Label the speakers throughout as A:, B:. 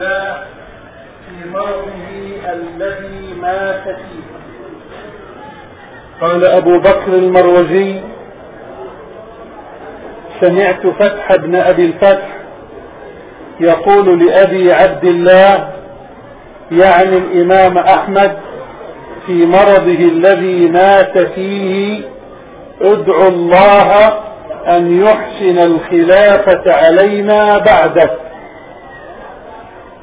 A: في مرضه الذي مات فيه. قال أبو بكر المروزي سمعت فتح بن أبي الفتح يقول لأبي عبد الله يعني الإمام أحمد في مرضه الذي مات فيه ادعو الله أن يحسن الخلافة علينا بعدك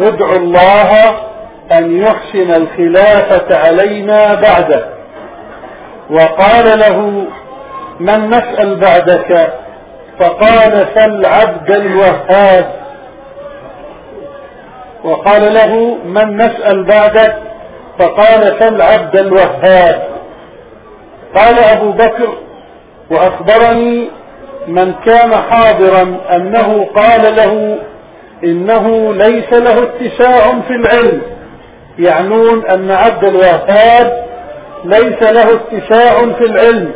A: ادعو الله أن يحسن الخلافة علينا بعدك وقال له من نسأل بعدك؟ فقال سل عبد الوهاب. وقال له من نسأل بعدك؟ فقال سل عبد الوهاب. قال أبو بكر وأخبرني من كان حاضرا أنه قال له إنه ليس له اتساع في العلم. يعنون أن عبد الوهاب ليس له اتساع في العلم.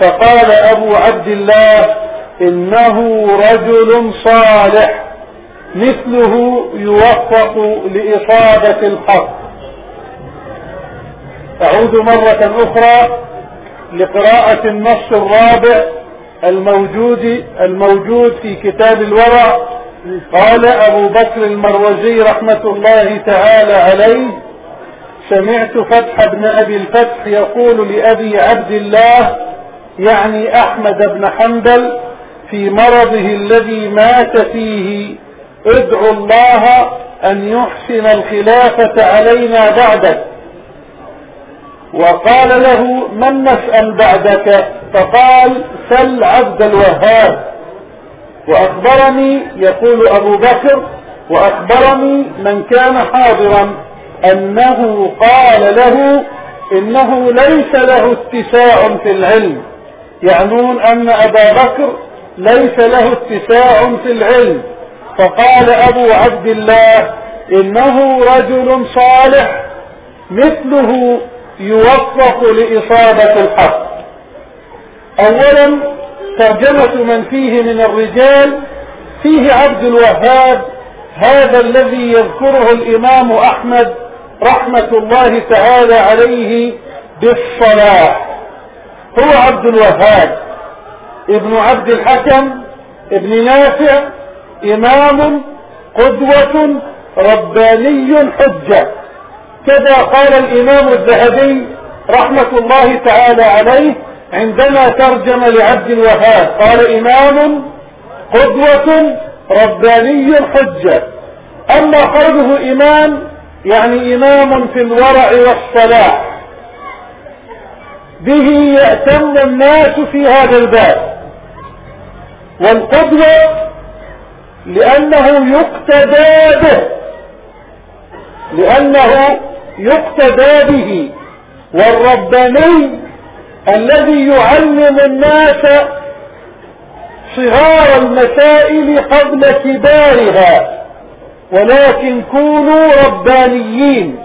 A: فقال أبو عبد الله إنه رجل صالح مثله يوفق لإصابة الحق. أعود مرة أخرى لقراءة النص الرابع الموجود الموجود في كتاب الورع. قال أبو بكر المروزي رحمة الله تعالى عليه سمعت فتح بن أبي الفتح يقول لأبي عبد الله يعني أحمد بن حنبل في مرضه الذي مات فيه ادعو الله أن يحسن الخلافة علينا بعدك. وقال له من نسأل بعدك؟ فقال سل عبد الوهاب. وأخبرني يقول أبو بكر وأخبرني من كان حاضرا أنه قال له إنه ليس له اتساع في العلم. يعنون أن أبا بكر ليس له اتساع في العلم. فقال أبو عبد الله إنه رجل صالح مثله يوفق لإصابة الحق. أولا ترجمة من فيه من الرجال فيه عبد الوهاب هذا الذي يذكره الإمام أحمد رحمة الله تعالى عليه بالصلاح هو عبد الوهاب ابن عبد الحكم ابن نافع إمام قدوة رباني حجة. كذا قال الإمام الذهبي رحمة الله تعالى عليه عندما ترجم لعبد الوهاب قال إمام قدوة رباني حجة. أما قوله إمام يعني إمام في الورع والصلاح. به يأتم الناس في هذا الباب. والقدوة لأنه يقتدى به. لأنه يقتدى به. والرباني الذي يعلم الناس صغار المسائل قبل كبارها ولكن كونوا ربانيين.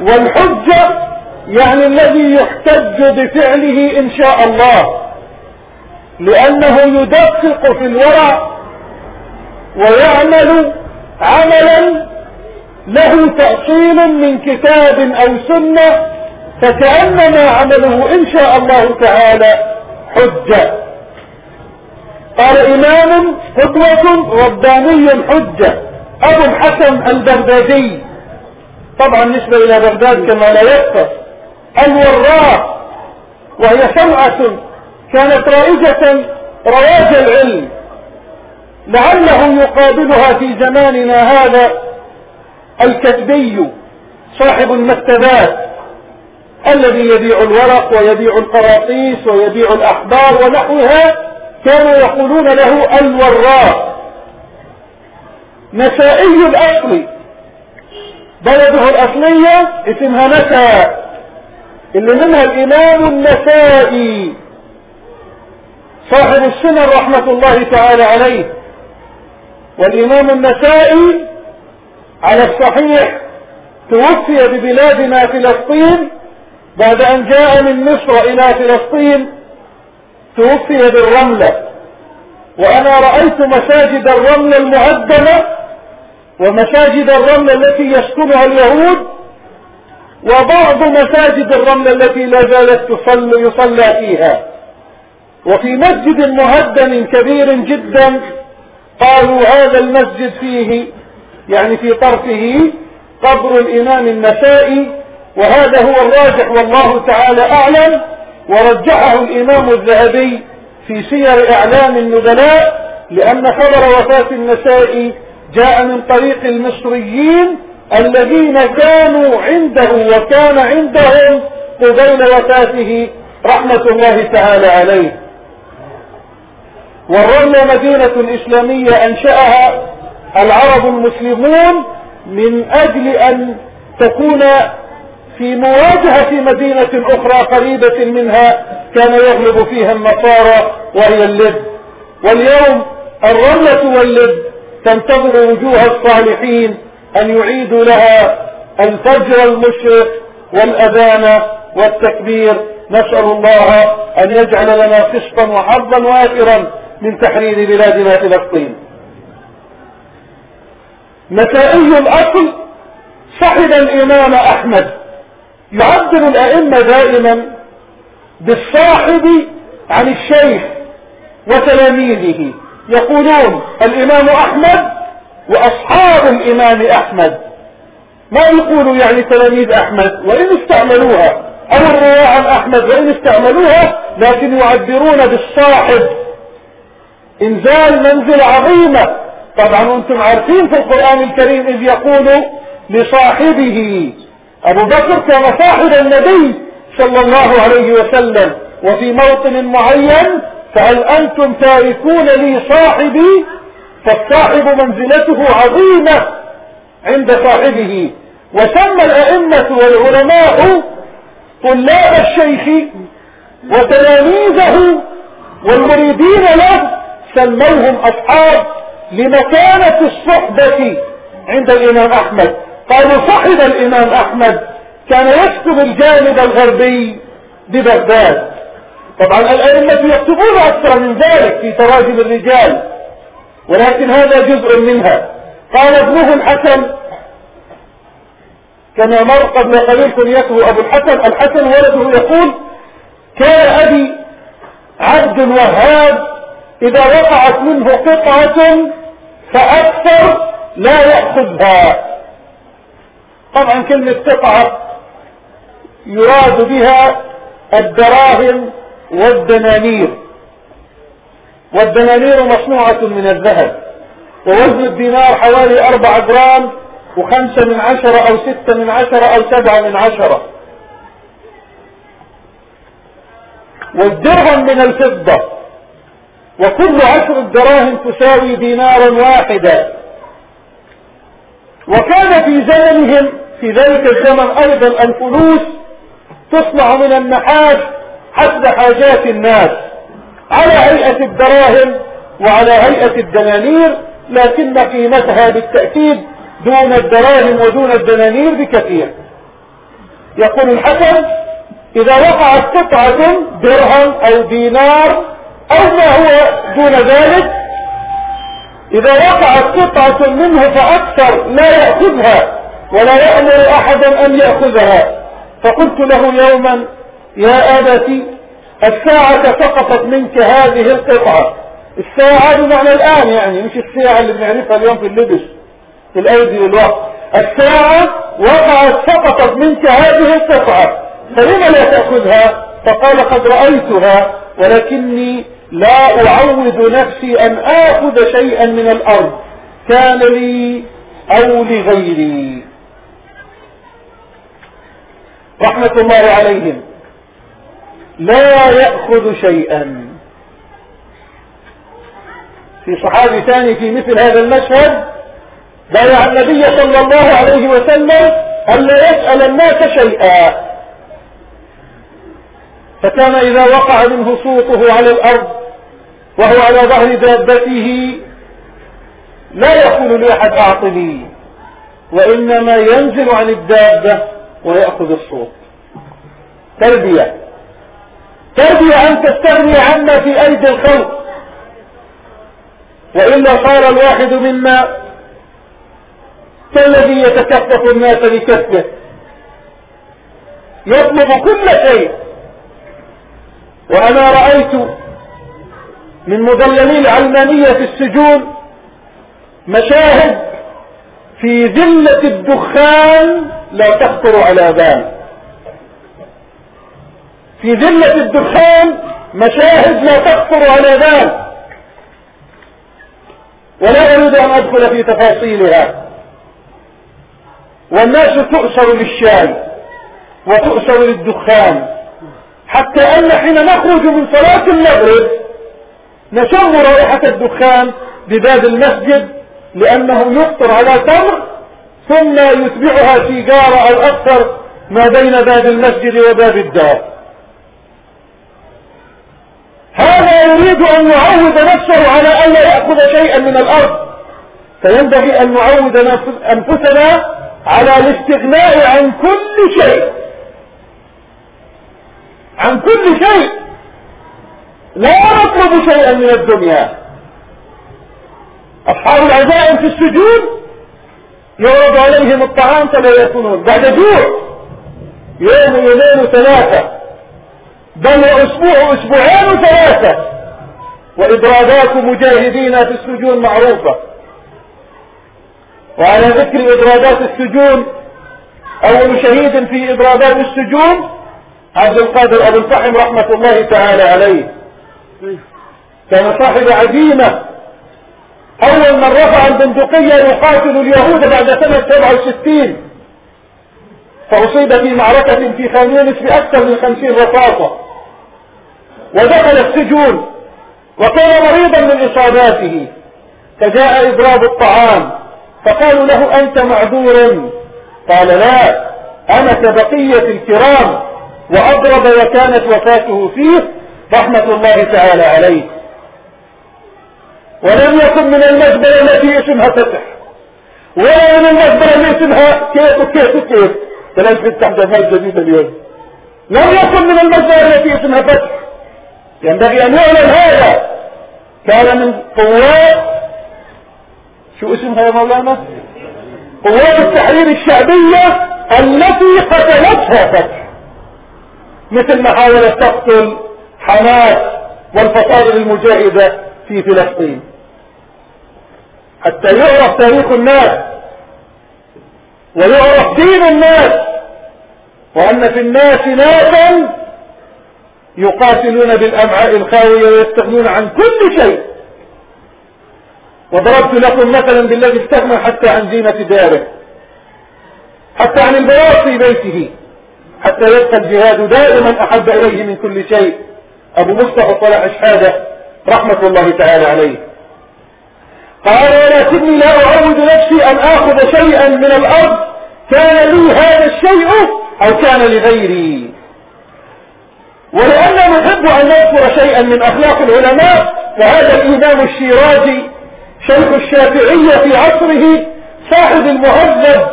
A: والحجة يعني الذي يحتج بفعله إن شاء الله لأنه يدقق في الورع ويعمل عملا له تأصيل من كتاب أو سنة فكأنما عمله إن شاء الله تعالى حجة. قال إمام قدوة رباني حجة. أبو الحسن البغدادي. طبعا نسبة إلى بغداد كما لا يخفى الوراق وهي سمعة كانت رائجة رواج العلم. لعله يقابلها في زماننا هذا الكتبي صاحب المكتبات. الذي يبيع الورق ويبيع القراطيس ويبيع الأحبار ونحوها كانوا يقولون له الوراق. نسائي الأصل. بلده الأصلية اسمها نسا اللي منها الإمام النسائي. صاحب السنن رحمة الله تعالى عليه. والإمام النسائي على الصحيح توفي ببلادنا فلسطين بعد أن جاء من مصر إلى فلسطين توفي بالرملة. وأنا رأيت مساجد الرملة المعدمة ومساجد الرمل التي يسكنها اليهود وبعض مساجد الرمل التي لا زالت تصلى, يصلى فيها. وفي مسجد مهدم كبير جدا قالوا هذا المسجد فيه يعني في طرفه قبر الإمام النسائي وهذا هو الراجح والله تعالى أعلم ورجحه الإمام الذهبي في سير إعلام النبلاء لأن خبر وفاة النسائي جاء من طريق المصريين الذين كانوا عنده وكان عندهم قبيل وفاته رحمة الله تعالى عليه. والرمل مدينة إسلامية أنشأها العرب المسلمون من أجل أن تكون في مواجهة مدينة أخرى قريبة منها كان يغلب فيها النصارى وهي اللب. واليوم الرملة واللب تنتظر وجوه الصالحين أن يعيدوا لها الفجر المشرق والأذان والتكبير. نسأل الله أن يجعل لنا قسطا وحظا وافرا من تحرير بلادنا فلسطين. نسائي الأصل صحب الإمام أحمد. يعبر الأئمة دائما بالصاحب عن الشيخ وتلاميذه. يقولون الإمام أحمد وأصحاب الإمام أحمد. ما يقولوا يعني تلاميذ أحمد؟ وإن استعملوها. أو الرواة عن أحمد وإن استعملوها لكن يعبرون بالصاحب. إنزال منزل عظيمة. طبعا وأنتم عارفين في القرآن الكريم إذ يقول لصاحبه أبو بكر كان صاحب النبي صلى الله عليه وسلم. وفي موطن معين فهل أنتم تاركون لي صاحبي؟ فالصاحب منزلته عظيمة عند صاحبه. وسمى الأئمة والعلماء طلاب الشيخ وتلاميذه والمريدين له سموهم أصحاب لمكانة الصحبة عند الإمام أحمد. قالوا صحب الإمام أحمد كان يكتب الجانب الغربي ببغداد. طبعا الأئمة يكتبون أكثر من ذلك في تراجم الرجال ولكن هذا جزء منها. قال ابنه الحسن كما مر قبل قليل كنيته أبو الحسن الحسن ولده يقول كان أبي عبد الوهاب إذا وقعت منه قطعة فأكثر لا يأخذها. طبعا كلمة قطعة يراد بها الدراهم والدنانير. والدنانير مصنوعة من الذهب ووزن الدينار حوالي أربعة جرام وخمسة من عشرة أو ستة من عشرة أو سبعة من عشرة. والدرهم من الفضة وكل عشر الدراهم تساوي دينارا واحدا. وكان في زمنهم في ذلك الزمن أيضا الفلوس تصنع من النحاس حسب حاجات الناس. على هيئة الدراهم وعلى هيئة الدنانير لكن قيمتها بالتأكيد دون الدراهم ودون الدنانير بكثير. يقول الحسن إذا وقعت قطعة درهم أو دينار أو ما هو دون ذلك إذا وقعت قطعة منه فأكثر لا يأخذها. ولا يأمر أحدا أن يأخذها. فقلت له يوما يا أبتي الساعة سقطت منك هذه القطعة. الساعة بمعنى الآن يعني مش الساعة اللي بنعرفها اليوم في اللبس في الأيدي والوقت. الساعة وقعت سقطت منك هذه القطعة. فلما لا تأخذها؟ فقال قد رأيتها ولكني لا أعود نفسي أن آخذ شيئا من الأرض. كان لي أو لغيري. رحمة الله عليهم. لا يأخذ شيئا. في صحابي ثاني في مثل هذا المشهد بايع النبي صلى الله عليه وسلم ألا يسأل الناس شيئا. فكان إذا وقع منه صوته على الأرض وهو على ظهر دابته لا يقول لأحد أعطني وإنما ينزل عن الدابة. ويأخذ الصوت. تربية. تربية أن تستغني عما في أيدي الخلق. وإلا صار الواحد منا كالذي يتكفف الناس بكفه. يطلب كل شيء. وأنا رأيت من مدللي العلمانية في السجون مشاهد في ذلة الدخان لا تخطر على بال. في ذلة الدخان مشاهد لا تخطر على بال. ولا أريد أن أدخل في تفاصيلها. والناس تؤسر للشاي وتؤسر للدخان. حتى أن حين نخرج من صلاة المغرب نشم رائحة الدخان بباب المسجد لأنه يفطر على تمر ثم يتبعها سيجارة أو أكثر ما بين باب المسجد وباب الدار. هذا يريد أن يعود نفسه على أن لا يأخذ شيئا من الأرض. فينبغي أن نعود أنفسنا على الاستغناء عن كل شيء. عن كل شيء. لا نطلب شيئا من الدنيا. أصحاب العزائم في السجود يعرض عليهم الطعام فلا يأكلون. بعد جوع يوم يومين ثلاثة. بل أسبوع أسبوعين ثلاثة. وإضرابات مجاهدين في السجون معروفة. وعلى ذكر إضرابات السجون أول شهيد في إضرابات السجون عبد القادر أبو الفحم رحمة الله تعالى عليه. كان صاحب عزيمة. أول من رفع البندقية يقاتل اليهود بعد سنة 67 فأصيب في معركة في خان يونس بأكثر من خمسين رصاصة. ودخل السجون وكان مريضا من إصاباته. فجاء إضراب الطعام. فقالوا له أنت معذور قال لا أنا كبقية الكرام وأضرب وكانت وفاته فيه رحمة الله تعالى عليه. ولم يكن من المزبلة التي اسمها فتح. ولا من المزبلة اللي اسمها كيف وكيف وكيف تلاقي تفتح جمال جديد اليوم. لم يكن من المزبلة التي اسمها فتح. ينبغي أن يعلم هذا. كان من قوات شو اسمها يا مولانا؟ قوات التحرير الشعبية التي قتلتها فتح. مثل ما حاولت تقتل حماس والفصائل المجاهدة في فلسطين. حتى يعرف تاريخ الناس ويعرف دين الناس وأن في الناس ناسا يقاتلون بالأمعاء الخاوية ويستغنون عن كل شيء. وضربت لكم مثلا بالذي استغنى حتى عن زينة داره حتى عن البياض في بيته حتى يبقى الجهاد دائما أحب إليه من كل شيء. أبو مصطفى صلاح شحادة رحمة الله تعالى عليه. قال ولكني لا أعود نفسي أن آخذ شيئا من الأرض. كان لي هذا الشيء أو كان لغيري. ولأننا نحب أن نذكر شيئا من أخلاق العلماء فهذا الإمام الشيرازي شيخ الشافعية في عصره صاحب المهذب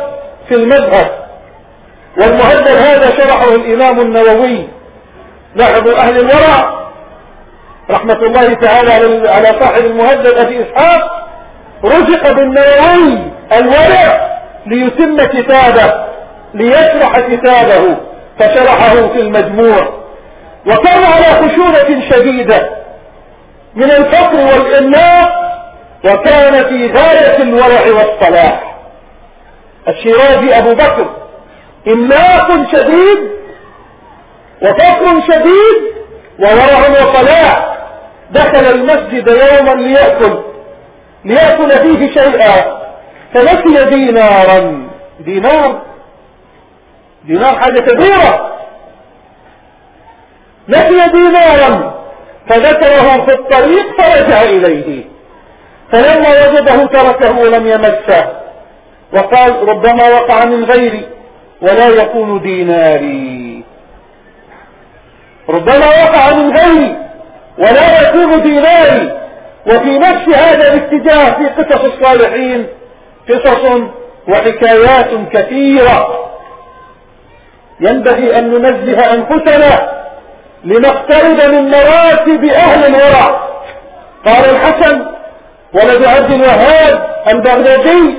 A: في المذهب. والمهذب هذا شرحه الإمام النووي. لاحظوا أهل الورع رحمة الله تعالى على صاحب المهذب أبي إسحاق. رزق بالنووي الورع ليتم كتابه ليشرح كتابه فشرحه في المجموع. وكان على خشونة شديدة من الفقر والإناق وكان في غاية الورع والصلاح. الشيرازي أبو بكر إناق شديد وفقر شديد وورع وصلاح. دخل المسجد يوما ليأكل. ليأكل فيه شيئا. فنسي دينارا. دينار؟ دينار حاجة كبيرة. نسي دينارا. فذكره في الطريق فرجع إليه. فلما وجده تركه ولم يمسه. وقال ربما وقع من غيري. ولا يكون ديناري. ربما وقع من غيري. ولا يكون ديناري. وفي نفس هذا الاتجاه في قصص الصالحين قصص وحكايات كثيرة. ينبغي أن ننزه أنفسنا لنقترب من مراتب أهل الورع قال الحسن ولد عبد الوهاب البغدادي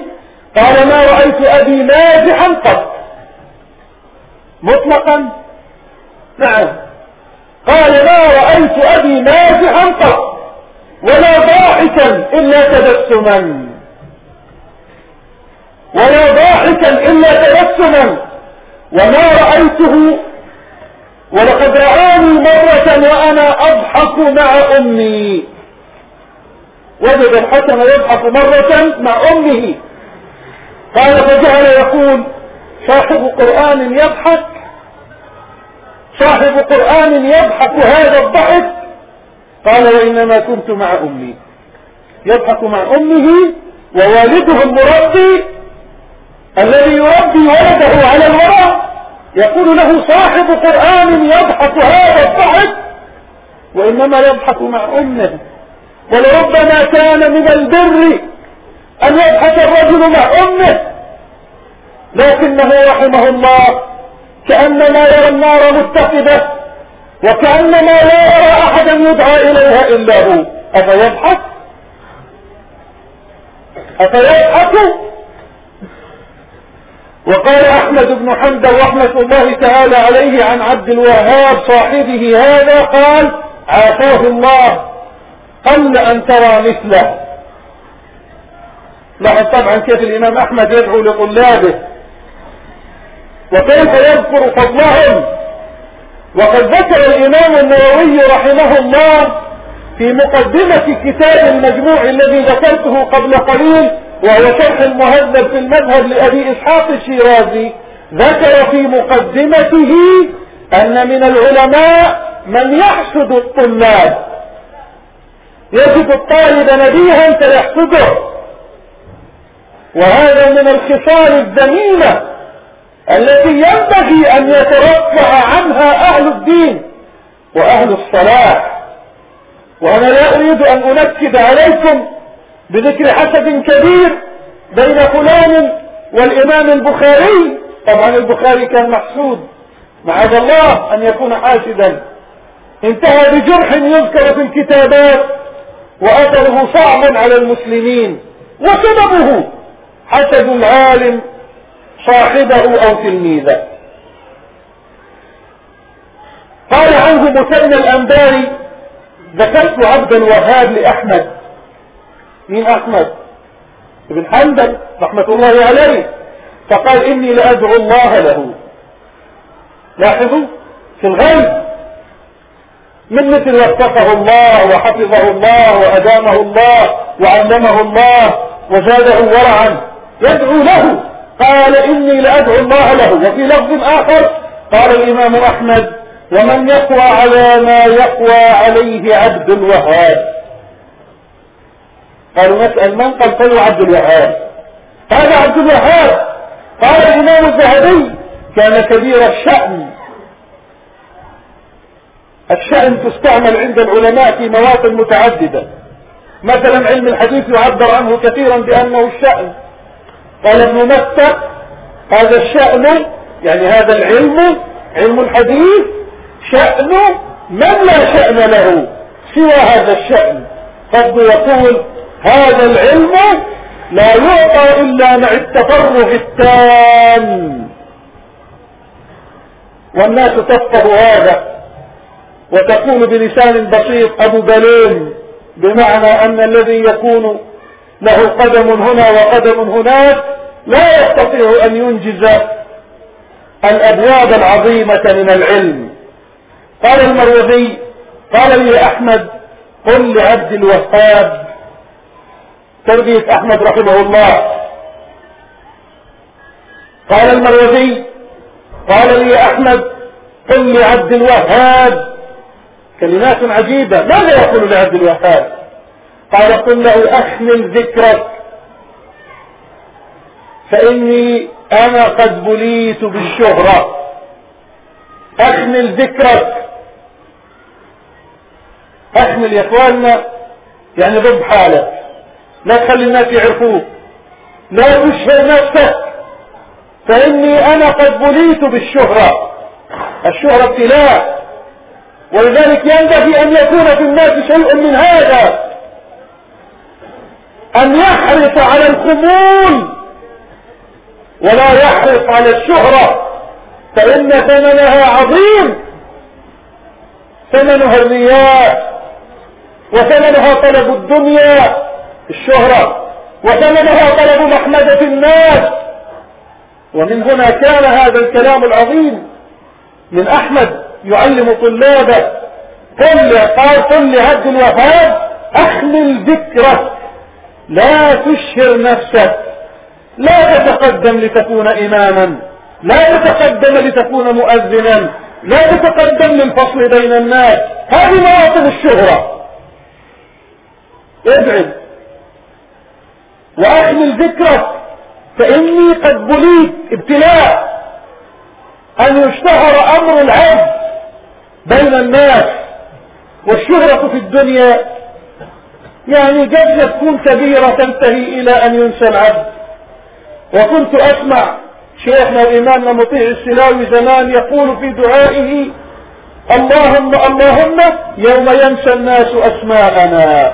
A: قال ما رأيت أبي مازحا قط. مطلقا نعم. قال ما رأيت أبي مازحا قط. ولا ضاحكا إلا تبسما. ولا ضاحكا إلا تبسما. وما رأيته ولقد رآني مرة وأنا أضحك مع أمي. وجد الحسن يضحك مرة مع أمه. قال فجعل يقول صاحب قرآن يضحك. صاحب قرآن يضحك هذا الضحك. قال وإنما كنت مع أمي. يضحك مع أمه ووالده المربي الذي يربي ولده على الوراء يقول له صاحب قرآن يضحك هذا الضحك. وإنما يضحك مع أمه. ولربما كان من البر أن يضحك الرجل مع أمه. لكنه رحمه الله كأنما يرى النار متقدة وكأنما لا يرى أحدا يدعى إليها إلا هو. أفيضحك أفيضحك وقال أحمد بن حنبل رحمة الله تعالى عليه عن عبد الوهاب صاحبه هذا قال عافاه الله قل أن ترى مثله. لاحظ طبعا كيف الإمام أحمد يدعو لطلابه. وكيف يذكر فضلهم؟ وقد ذكر الإمام النووي رحمه الله في مقدمة كتاب المجموع الذي ذكرته قبل قليل وهو شرح المهذب في المذهب لأبي إسحاق الشيرازي ذكر في مقدمته أن من العلماء من يحسد الطلاب. يجد الطالب نبيها فيحسده وهذا من الخصال الذميمة التي ينبغي أن يترفع عنها أهل الدين وأهل الصلاح وأنا لا أريد أن أنكد عليكم بذكر حسد كبير بين فلان والإمام البخاري. طبعا البخاري كان محسود. معاذ الله أن يكون حاسدا. انتهى بجرح يذكر في الكتابات وأثره صعب على المسلمين. وسببه حسد العالم صاحبه أو تلميذه قال عنه مثنى الأنباري ذكرت عبد الوهاب لأحمد. مين أحمد؟ ابن حنبل رحمة الله عليه. فقال إني لأدعو الله له. لاحظوا؟ في الغيب من مثل وفقه الله وحفظه الله وأدامه الله وعلمه الله وزاده ورعا يدعو له. قال إني لأدعو الله له وفي لفظ آخر قال الإمام أحمد ومن يقوى على ما يقوى عليه عبد الوهاب. قالوا نسأل من قال فهو عبد الوهاب؟ هذا عبد الوهاب. قال الإمام الذهبي كان كبير الشأن. الشأن تستعمل عند العلماء في مواطن متعددة. مثلا علم الحديث يعبر عنه كثيرا بأنه الشأن. قال ابن هذا الشأن يعني هذا العلم علم الحديث شأن من لا شأن له سوى هذا الشأن. قد يقول هذا العلم لا يعطى إلا مع التفرغ التام. والناس تفقه هذا وتقول بلسان بسيط أبو بلين بمعنى أن الذي يكون له قدم هنا وقدم هناك لا يستطيع أن ينجز الأبواب العظيمة من العلم. قال المروذي قال لي أحمد قل لعبد الوهاب تربية أحمد رحمه الله. قال المروذي قال لي أحمد قل لعبد الوهاب. كلمات عجيبة. ماذا يقول لعبد الوهاب؟ قال قل له أحمل ذكرك. فإني أنا قد بليت بالشهرة. أحمل ذكرك. أحمل يا إخواننا يعني ضد حالك. لا تخلي الناس يعرفوك. لا تشهر نفسك. فإني أنا قد بليت بالشهرة. الشهرة ابتلاء. ولذلك ينبغي أن يكون في الناس شيء من هذا. أن يحرص على الخمول ولا يحرص على الشهرة فإن ثمنها عظيم. ثمنها الرياء وثمنها طلب الدنيا الشهرة وثمنها طلب محمدة الناس. ومن هنا كان هذا الكلام العظيم من أحمد يعلم طلابه. قل قال قل لعبد الوهاب احمل ذكرك لا تشهر نفسك. لا تتقدم لتكون إماما. لا تتقدم لتكون مؤذنا. لا تتقدم للفصل بين الناس. هذه مواطن الشهرة. ابعد. وأحمل ذكرك. فإني قد بليت ابتلاء. أن يشتهر أمر العبد بين الناس. والشهرة في الدنيا يعني قد تكون كبيرة تنتهي إلى أن ينسى العبد. وكنت أسمع شيخنا وإمامنا مطيع السلاوي زمان يقول في دعائه اللهم اللهم يوم ينسى الناس أسماءنا.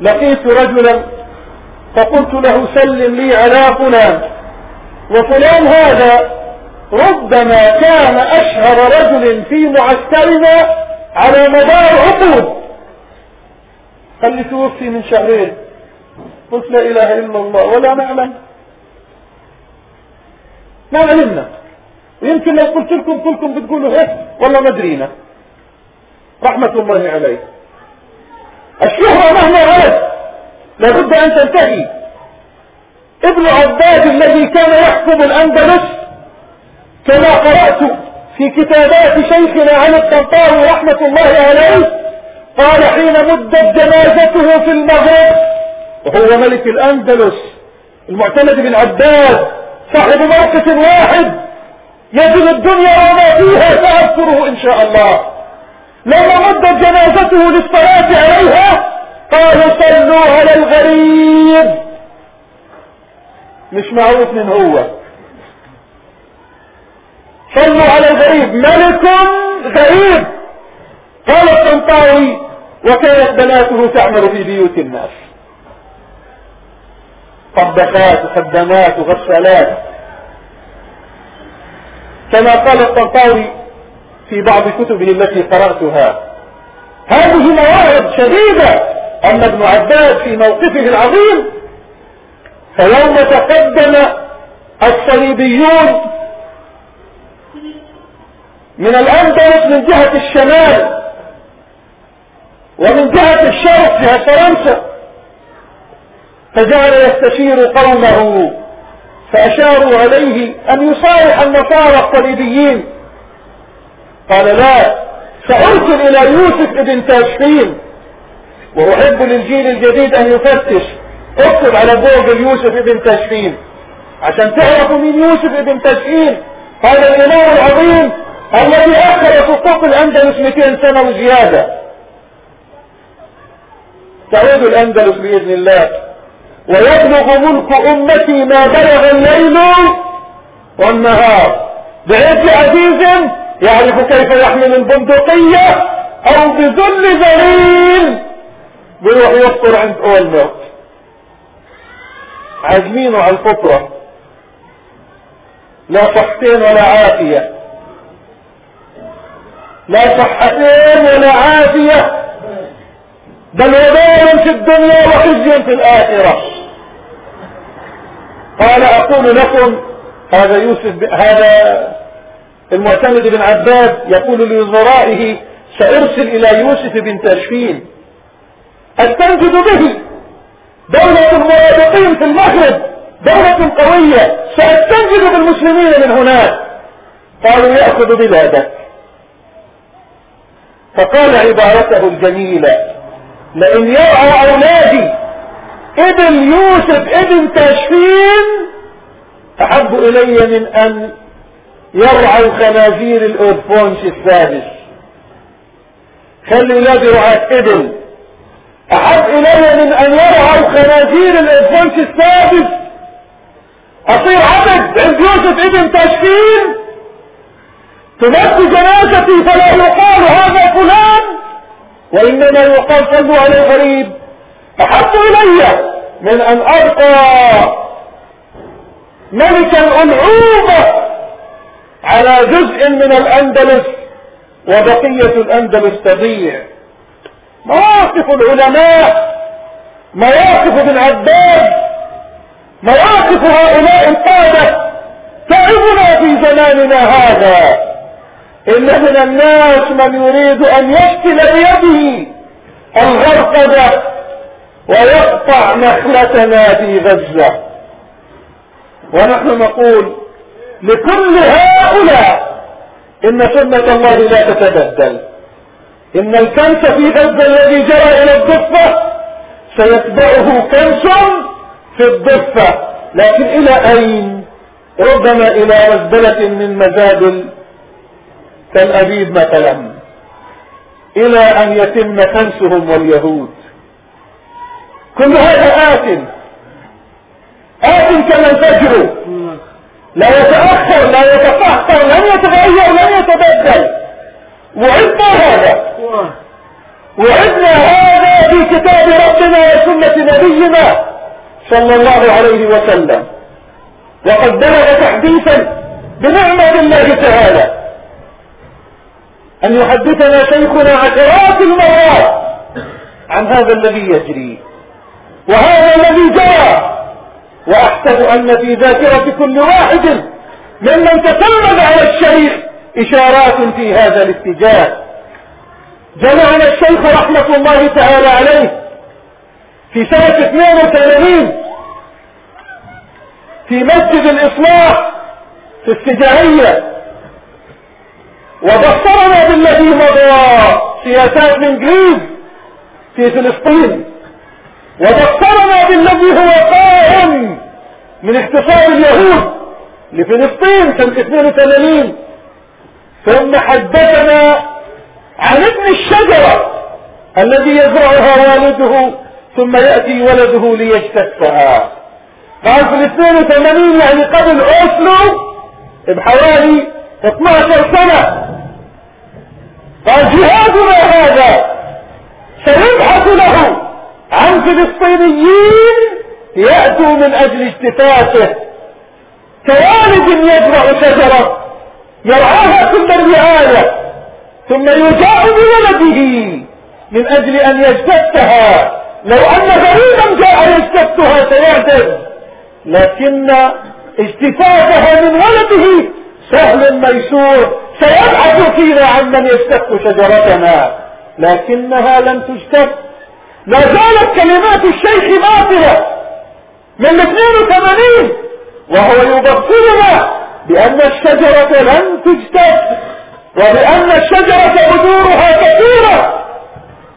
A: لقيت رجلا فقلت له سلم لي على فلان. وفلان هذا ربما كان أشهر رجل في معسكرنا على مدار عقود. قال لي توفي من شهرين قلت لا إله إلا الله ولا نعلم. ما علمنا. ويمكن لو قلت لكم كلكم بتقولوا هيك والله ما درينا. رحمة الله عليه. الشهرة مهما غلط لابد أن تنتهي. ابن عباد الذي كان يحكم الأندلس كما قرأت في كتابات شيخنا عن الطنطاوي رحمة الله عليه قال حين مدت جنازته في المغرب وهو ملك الأندلس المعتمد بن عباد صاحب موقف واحد يجد الدنيا وما فيها سأذكره إن شاء الله. لما مدت جنازته للصلاة عليها قالوا صلوا على الغريب. مش معروف من هو. صلوا على الغريب. ملك غريب. قال الطنطاوي وكانت بناته تعمل في بيوت الناس. طبخات وخدمات وغسالات كما قال الطنطاوي في بعض كتبه التي قرأتها هذه مواهب شديدة. أما ابن عباس في موقفه العظيم فيوم تقدم الصليبيون من الأندلس من جهة الشمال ومن جهة الشرق جهة فرنسا. فجعل يستشير قومه فأشاروا عليه أن يصالح النصارى الصليبيين. قال لا سأرسل إلى يوسف ابن تاشفين وأحب للجيل الجديد أن يفتش. اكتب على بوغ يوسف ابن تاشفين. عشان تعرفوا مين يوسف ابن تاشفين هذا الإمام العظيم الذي أخر سقوط الأندلس 200 سنة وزيادة تعود الأندلس بإذن الله. ويبلغ ملك أمتي ما بلغ الليل والنهار. بعز عزيز يعرف كيف يحمل البندقية أو بذل ذليل. بيروح يفطر عند أول موت عازمينه على الفطرة. لا صحتين ولا عافية. لا صحتين ولا عافية. بل وبال في الدنيا وخزي في الآخرة. قال أقول لكم هذا يوسف هذا المعتمد بن عباد يقول لوزرائه سأرسل إلى يوسف بن تشفين أستنجد به دولة المرابطين في المغرب دولة قوية سأستنجد بالمسلمين من هناك. قالوا يأخذ بلادك. فقال عبارته الجميلة لئن يرعى أولادي ابن يوسف ابن تشفين. أحب إلي من أن يرعوا خنازير ألفونس السادس. خلي ولادي رعاة ابن. أحب إلي من أن يرعوا خنازير ألفونس السادس. أصير عبد عند يوسف ابن تشفين. تمد جنازتي فلا يقال هذا فلان. وإنما يقال صلوا على الغريب. أحب إلي من أن أبقى ملكا ألعوبة على جزء من الأندلس وبقية الأندلس تضيع. مواقف العلماء مواقف ابن عباس مواقف هؤلاء القادة تعبنا في زماننا هذا. إن من الناس من يريد أن يقتل بيده الغرقدة ويقطع نخلتنا في غزة. ونحن نقول لكل هؤلاء إن سنة الله لا تتبدل. إن الكنس في غزة الذي جرى إلى الضفة سيتبعه كنس في الضفة. لكن إلى أين؟ ربما إلى مزبلة من مزابل تل أبيب مثلا. إلى أن يتم كنسهم واليهود. كل هذا آت. آت كما الفجر. لا يتأخر لا يتفحصر لن يتغير لن يتبدل. وعدنا هذا. وعدنا هذا في كتاب ربنا وسنة نبينا صلى الله عليه وسلم. وقد بلغ تحديثا بنعمة الله تعالى. أن يحدثنا شيخنا عشرات المرات عن هذا الذي يجري. وهذا الذي جرى. وأحسب أن في ذاكرة كل واحد ممن تتلمذ على الشيخ إشارات في هذا الاتجاه. جمعنا الشيخ رحمة الله تعالى عليه في سنة 82 في مسجد الإصلاح في السجاهية وبصرنا بالذي مضى. سياسات الإنجليز في فلسطين. وبصرنا بالذي هو قائم من احتفال اليهود لفلسطين سنة 82 ثم حدثنا عن ابن الشجرة الذي يزرعها والده ثم يأتي ولده ليجتثها. قال في الاثنين وثمانين يعني قبل أوسلو بحوالي 12 سنة قال جهادنا هذا؟ سيبحث له. عن فلسطينيين يأتوا من أجل اجتثاثه كوالد يزرع شجرة يرعاها كل الرعاية ثم يجاء بولده من أجل أن يجتثها. لو أن غريبا جاء يجتثها سيعتذ لكن اجتفافها من ولده سهل ميسور. سيبحث فينا عن من يستف شجرتنا. لكنها لم تجتف لا زالت كلمات الشيخ باطلة من 82 وهو يبصرنا بأن الشجرة لن تجتف وبأن الشجرة بذورها كثيرة.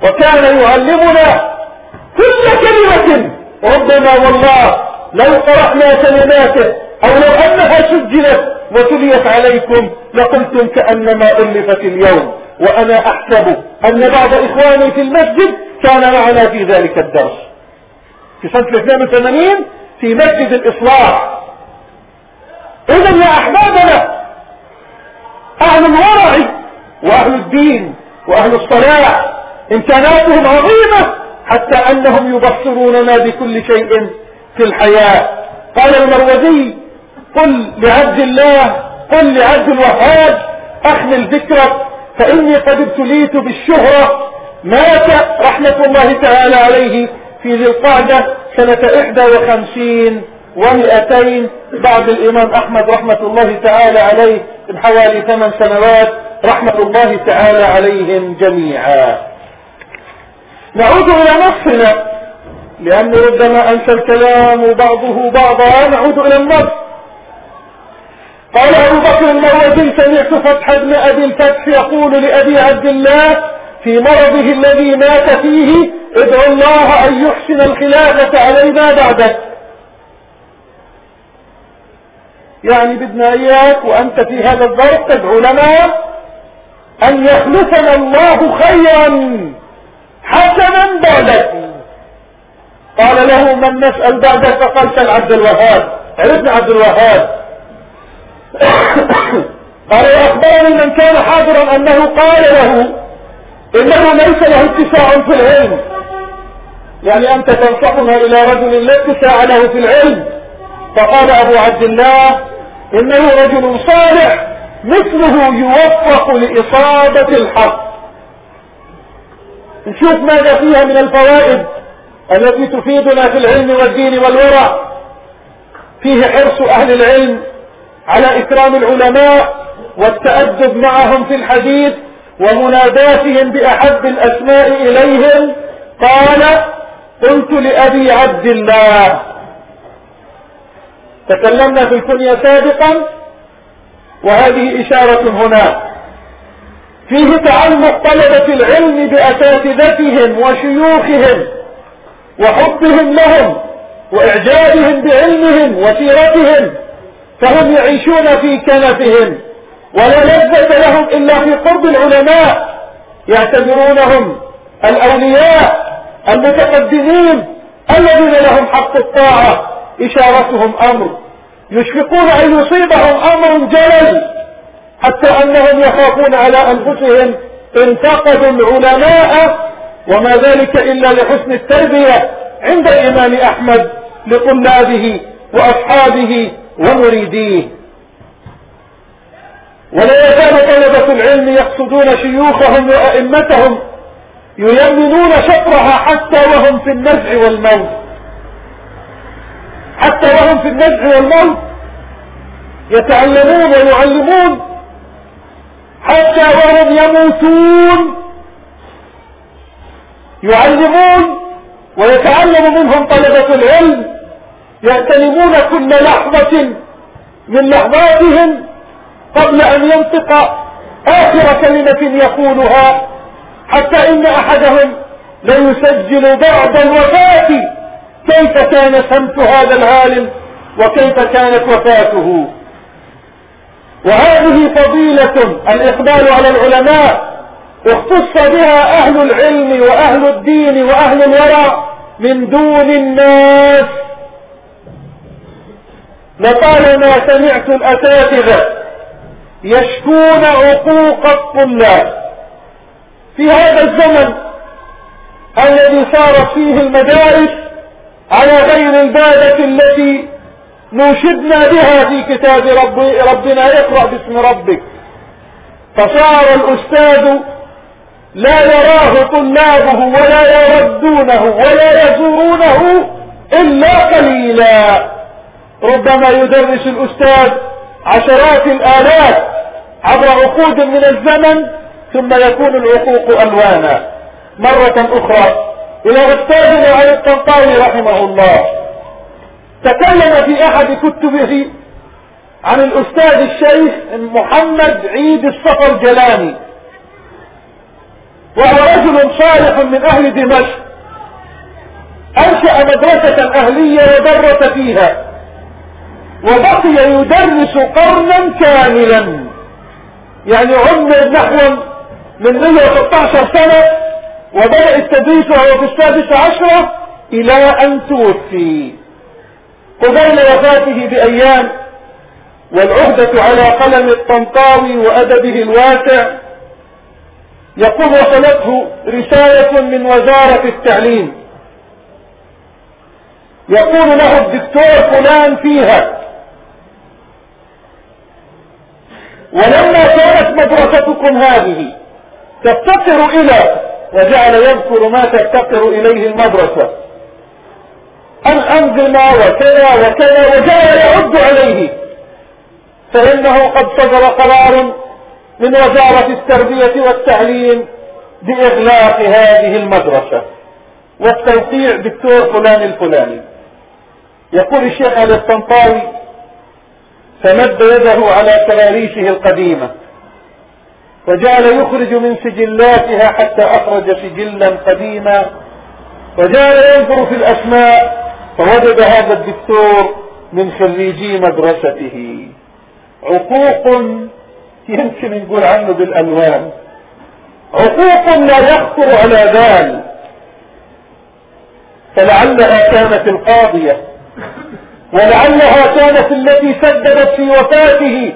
A: وكان يعلمنا كل كلمة ربنا والله لو قرأنا كلماته أو لو أنها سجلت وتليت عليكم لقلتم كأنما ألفت اليوم وأنا أحسب أن بعض إخواني في المسجد كان معنا في ذلك الدرس. في سنة 82 في مسجد الإصلاح. اذا يا أحبابنا أهل الورع وأهل الدين وأهل الصلاح إمكاناتهم عظيمة حتى أنهم يبصروننا بكل شيء في الحياة. قال المروزي قل لعبد الله قل لعبد الوهاب أحمل ذكرك فإني قد ابتليت بالشهرة. مات رحمة الله تعالى عليه في ذي القعدة سنة إحدى وخمسين ومئتين. بعد الإمام أحمد رحمة الله تعالى عليه بحوالي ثمان سنوات رحمة الله تعالى عليهم جميعا. نعود إلى نصنا لأنه ربما أنسى الكلام بعضه بعضا. نعود إلى النص قال أبو بكر المروزي سمعت فتح ابن أبي الفتح يقول لأبي عبد الله في مرضه الذي مات فيه ادعو الله أن يحسن الخلافة علينا بعدك يعني بدنا إياك وأنت في هذا الظرف تدعو لنا أن يخلفنا الله خيرا حسنا بعدك قال له من نسأل بعدك فقال سل عبد الوهاب. عرفنا عبد الوهاب. قال وأخبرني من كان حاضرا أنه قال له إنه ليس له اتساع في العلم. يعني أنت تنصحنا إلى رجل لا اتساع له في العلم. فقال أبو عبد الله إنه رجل صالح مثله يوفق لإصابة الحق. نشوف ماذا فيها من الفوائد التي تفيدنا في العلم والدين والورع. فيه حرص أهل العلم على إكرام العلماء والتأدب معهم في الحديث ومناداتهم بأحب الأسماء إليهم. قال قلت لأبي عبد الله. تكلمنا في الكنية سابقا وهذه إشارة هنا. فيه تعلق طلبة العلم بأساتذتهم وشيوخهم وحبهم لهم وإعجابهم بعلمهم وسيرتهم. فهم يعيشون في كنفهم ولا لذة لهم إلا في قرب العلماء يعتبرونهم الأولياء المتقدمين الذين لهم حق الطاعة إشارتهم أمر. يشفقون أن يصيبهم أمر جلل حتى أنهم يخافون على أنفسهم انتقدوا العلماء وما ذلك إلا لحسن التربية عند الإمام أحمد لطلابه وأصحابه ومريديه. ولا يزال طلبة العلم يقصدون شيوخهم وأئمتهم ييمنون شطرها حتى وهم في النزع والموت. حتى وهم في النزع والموت يتعلمون ويعلمون حتى وهم يموتون. يعلمون ويتعلم منهم طلبة العلم يغتنمون كل لحظة من لحظاتهم قبل أن ينطق آخر كلمة يقولها حتى إن أحدهم ليسجل بعد الوفاة كيف كان سمت هذا العالم وكيف كانت وفاته. وهذه فضيلة الإقبال على العلماء اختص بها أهل العلم وأهل الدين وأهل الورع من دون الناس. لطالما سمعت الاساتذة يشكون عقوق الطلاب. في هذا الزمن الذي صارت فيه المدارس على غير البادة التي نشدنا بها في كتاب رب ربنا اقرأ باسم ربك. فصار الأستاذ لا يراه طلابه ولا يردونه ولا يزورونه إلا قليلا. ربما يدرس الأستاذ عشرات الآلاف عبر عقود من الزمن ثم يكون العقوق ألوانا. مرة أخرى إلى أستاذنا علي الطنطاوي رحمه الله. تكلم في أحد كتبه عن الأستاذ الشيخ محمد عيد الصفر جلاني وهو رجل صالح من أهل دمشق. أنشأ مدرسة أهلية ودرس فيها. وبقي يدرس قرنا كاملا. يعني عمر نحو من 116 سنة وبدأ التدريس وهو في السادسة عشرة إلى أن توفي. قبيل وفاته بأيام والعهدة على قلم الطنطاوي وأدبه الواسع يقول وصلته رسالة من وزارة التعليم. يقول له الدكتور فلان فيها. ولما كانت مدرستكم هذه تفتقر إلى وجعل يذكر ما تفتقر إليه المدرسة. الانظمة وكذا وكذا وجعل يعد عليه. فإنه قد صدر قرار من وزارة التربية والتعليم بإغلاق هذه المدرسة. والتوقيع دكتور فلان الفلاني. يقول الشيخ علي الطنطاوي فمد يده على كراريسه القديمة وجعل يخرج من سجلاتها حتى أخرج سجلا قديما وجعل ينظر في الأسماء فوجد هذا الدكتور من خريجي مدرسته. عقوق يمكن نقول عنه بالألوان. عقوق لا يخطر على بال فلعلها كانت القاضية. ولعلها كانت التي سددت في وفاته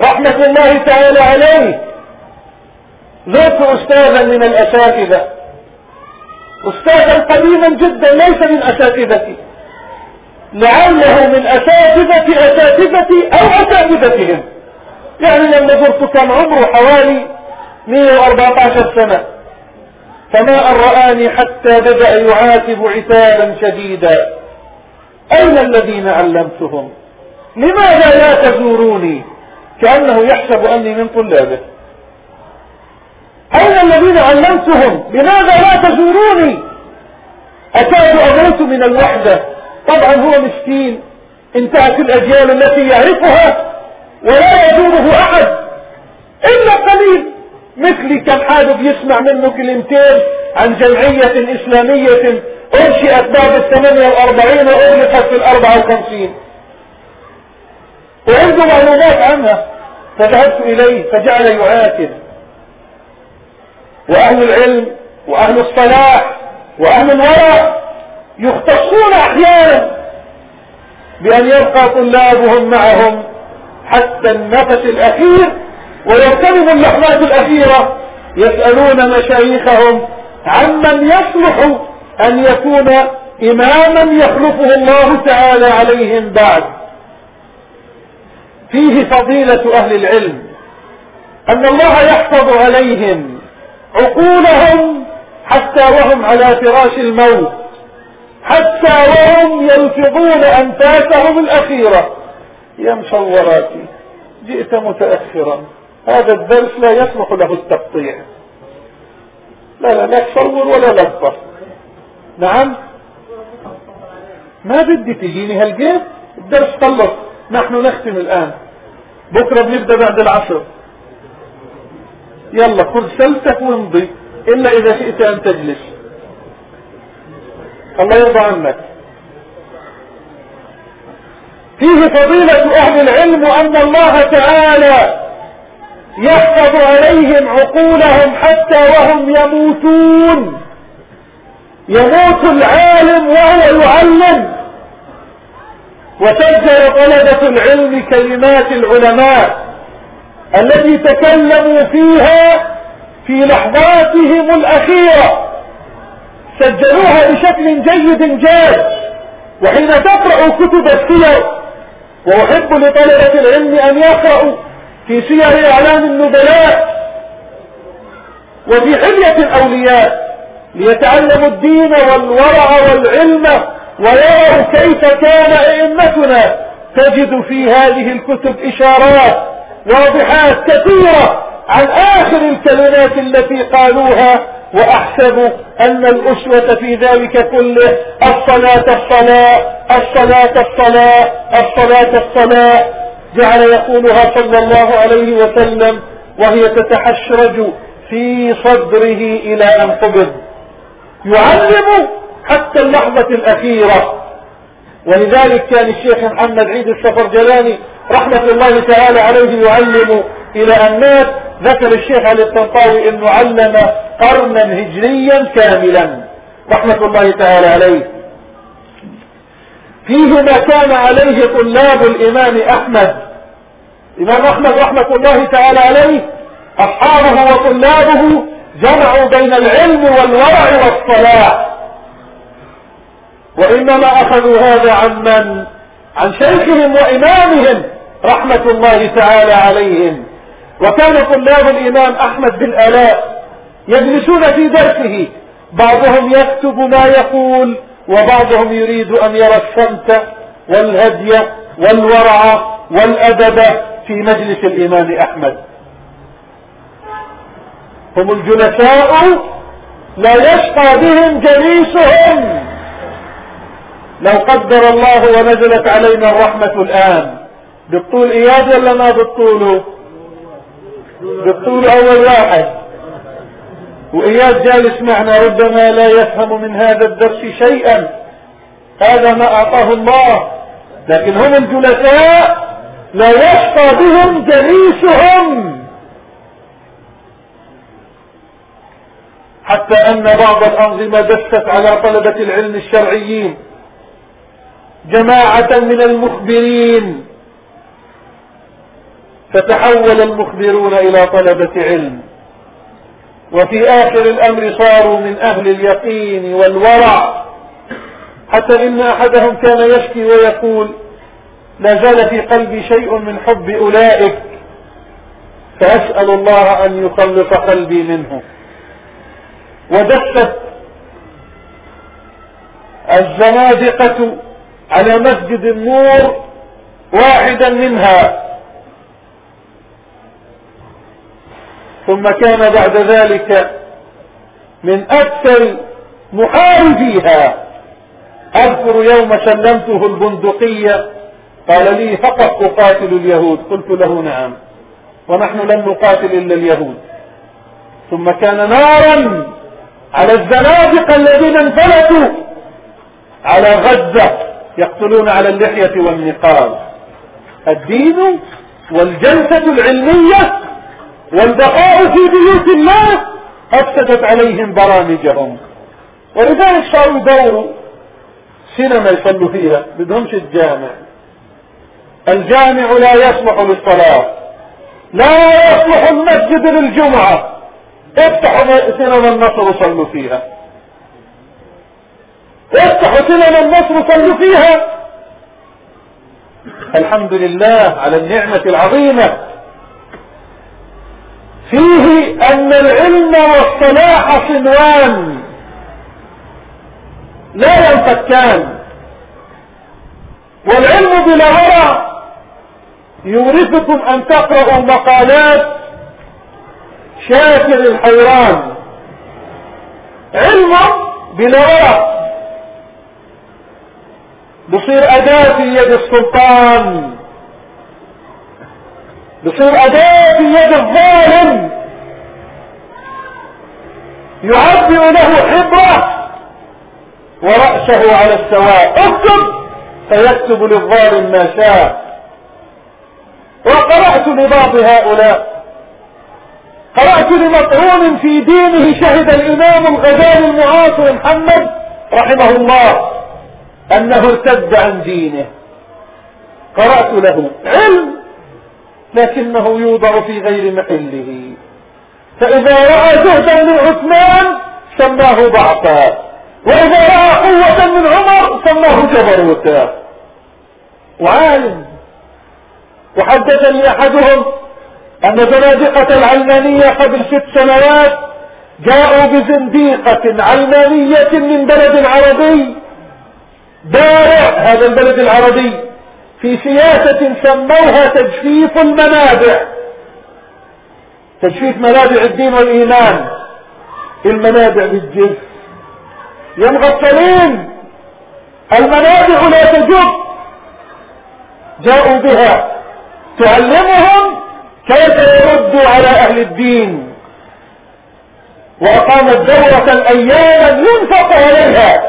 A: رحمة الله تعالى عليه. زرت استاذا من الأساتذة. استاذا قديما جدا ليس من أساتذتي. لعله من أساتذة أساتذتي أو أساتذتهم. يعني لما زرت كان عمره حوالي 114 سنة فما أن رآني حتى بدأ يعاتب عتابا شديدا. أين الذين علمتهم؟ لماذا لا تزوروني؟ كأنه يحسب أني من طلابه. أين الذين علمتهم؟ لماذا لا تزوروني؟ أكاد أموت من الوحدة. طبعا هو مسكين. انتهت الأجيال التي يعرفها ولا يزوره أحد. إلا قليل. مثلي كان حابب يسمع منه كلمتين عن جمعية إسلامية أنشئت بعد الثمانية والأربعين وأغلقت في الأربعة وخمسين. وعنده معلومات عنها. فذهبت إليه فجعل يعاتب. وأهل العلم وأهل الصلاح وأهل الورع يختصون أحيانا بأن يبقى طلابهم معهم حتى النفس الأخير ويغتنم اللحظات الأخيرة يسألون مشايخهم عمن يصلح أن يكون إماما يخلفه الله تعالى عليهم بعد. فيه فضيلة أهل العلم أن الله يحفظ عليهم عقولهم حتى وهم على فراش الموت حتى وهم يلفظون أنفاسهم الأخيرة. يا مصوراتي جئت متأخرا. هذا الدرس لا يصلح له التقطيع. لا لا لا تصور ولا لفظة نعم. ما بدي تجيني هالجيب الدرس خلص نحن نختم الآن. بكرة بنبدأ بعد العصر. يلا خذ سلتك وامضي إلا إذا شئت أن تجلس. الله يرضى عنك. فيه فضيلة أهل العلم أن الله تعالى يحفظ عليهم عقولهم حتى وهم يموتون. يموت العالم وهو يعلم. وسجل طلبة العلم كلمات العلماء التي تكلموا فيها في لحظاتهم الأخيرة. سجلوها بشكل جيد جاد. وحين تقرأ كتب السير وأحب لطلبة العلم أن يقرأوا في سير أعلام النبلاء وفي حلية الأولياء. ليتعلموا الدين والورع والعلم ويروا كيف كان أئمتنا. تجد في هذه الكتب إشارات واضحات كثيرة عن آخر الكلمات التي قالوها وأحسب أن الأسوة في ذلك كله الصلاة الصلاة الصلاة الصلاة الصلاة الصلاة. جعل يقولها صلى الله عليه وسلم وهي تتحشرج في صدره إلى أن قبض يعلم حتى اللحظة الأخيرة. ولذلك كان الشيخ محمد عيد السفرجلاني رحمة الله تعالى عليه يعلم إلى أن مات. ذكر الشيخ علي الطنطاوي أنه علم قرنا هجريا كاملا. رحمة الله تعالى عليه. فيه ما كان عليه طلاب الإمام أحمد. الإمام أحمد رحمة الله تعالى عليه أصحابه وطلابه جمعوا بين العلم والورع والصلاح وإنما أخذوا هذا عن من؟ عن شيخهم وإمامهم رحمة الله تعالى عليهم. وكان طلاب الإمام أحمد بن آلاء يجلسون في درسه. بعضهم يكتب ما يقول وبعضهم يريد أن يرى الصمت والهدي والورع والأدب في مجلس الإمام أحمد. هم الجلساء لا يشقى بهم جليسهم. لو قدر الله ونزلت علينا الرحمة الآن. بالطول إياد ولا ما بالطول؟ بالطول أول واحد. وإياد جالس معنا ربما لا يفهم من هذا الدرس شيئا. هذا ما أعطاه الله. لكن هم الجلساء لا يشقى بهم جليسهم. حتى أن بعض الأنظمة دست على طلبة العلم الشرعيين جماعة من المخبرين. فتحول المخبرون إلى طلبة علم. وفي آخر الأمر صاروا من أهل اليقين والورع. حتى إن أحدهم كان يشكي ويقول لا زال في قلبي شيء من حب أولئك. فأسأل الله أن يخلص قلبي منه ودست الزنادقة على مسجد النور واحدا منها. ثم كان بعد ذلك من أكثر محاربيها. أذكر يوم سلمته البندقية قال لي فقط أقاتل اليهود. قلت له نعم. ونحن لم نقاتل إلا اليهود. ثم كان نارا على الزنادقة الذين انفلتوا على غزة يقتلون على اللحية والنقاب الدين والجلسة العلمية والبقاء في بيوت الله أفسدت عليهم برامجهم. ولذلك صاروا يدوروا سينما يصلوا فيها بدهمش الجامع. الجامع لا يصلح للصلاة لا يصلح المسجد للجمعة. افتحوا سينما النصر وصلوا فيها. افتحوا سينما النصر وصلوا فيها. الحمد لله على النعمة العظيمة. فيه أن العلم والصلاح صنوان. لا ينفكان. والعلم بلا ورع يورثكم أن تقرأوا مقالات شاكر الحيران. علم بلا ورع بصير أداة في يد السلطان. بصير أداة في يد الظالم. يعبئ له حبرة ورأسه على السواء. اكتب فيكتب للظالم ما شاء. وقرأت لبعض هؤلاء. قرأت لمطعون في دينه شهد الإمام الغزالي المعاصر محمد رحمه الله أنه ارتد عن دينه. قرأت له علم لكنه يوضع في غير محله. فإذا رأى زهدا من عثمان سماه ضعفا وإذا رأى قوة من عمر سماه جبروتا. وعالم وحدثني أحدهم أن زنادقة العلمانية قبل ست سنوات جاءوا بزنديقة علمانية من بلد عربي. بارع هذا البلد العربي في سياسة سموها تجفيف المنابع. تجفيف منابع الدين والإيمان. المنابع بالجنس. يا مغفلين المنابع لا تجب جاءوا بها. تعلمهم. كيف يردوا على أهل الدين؟ وأقامت دورة أياما ينفق عليها.